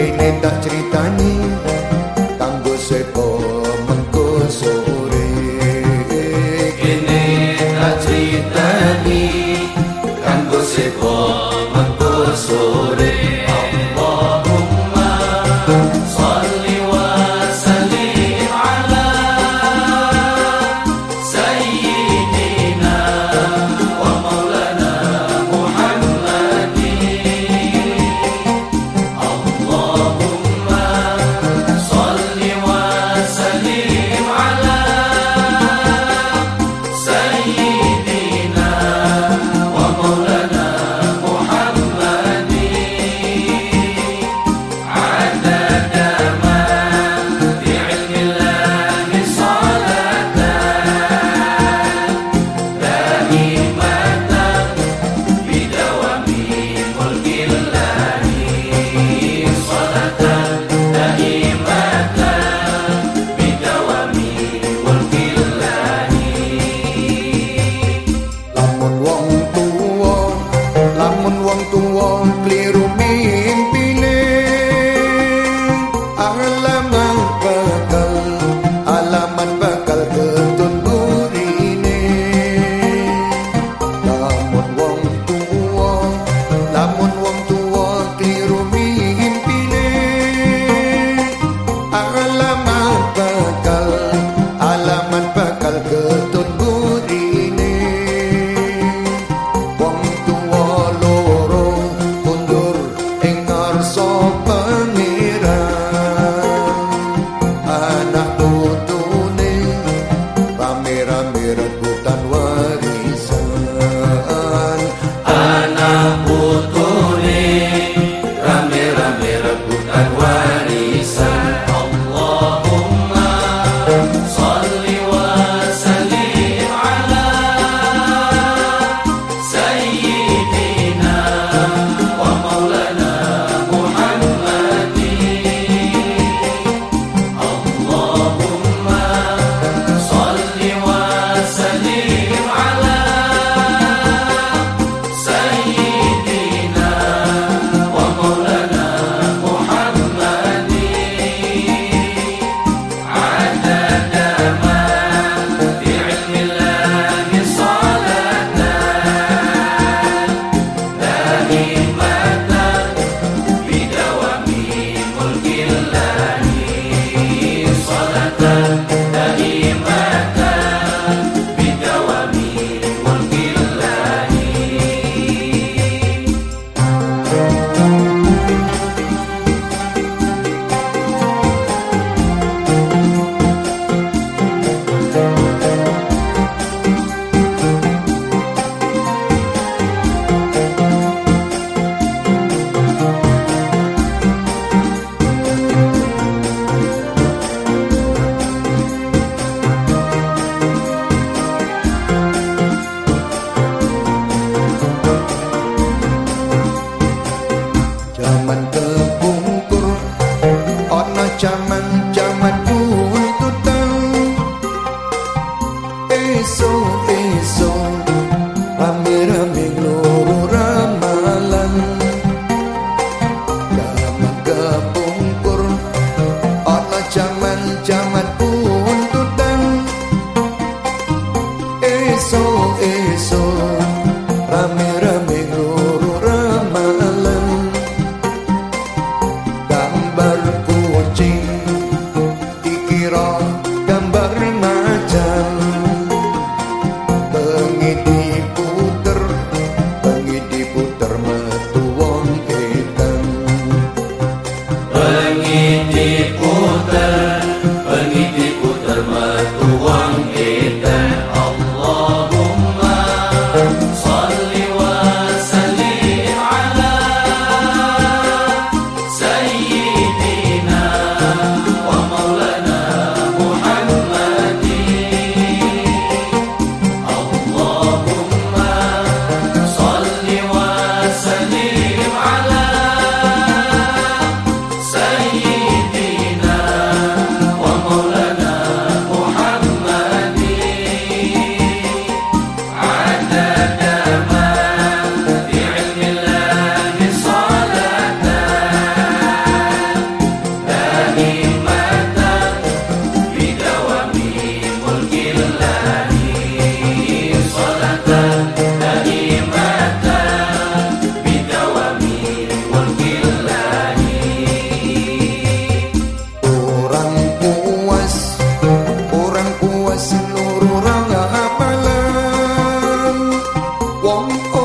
kene tak ceritani. me conta. bom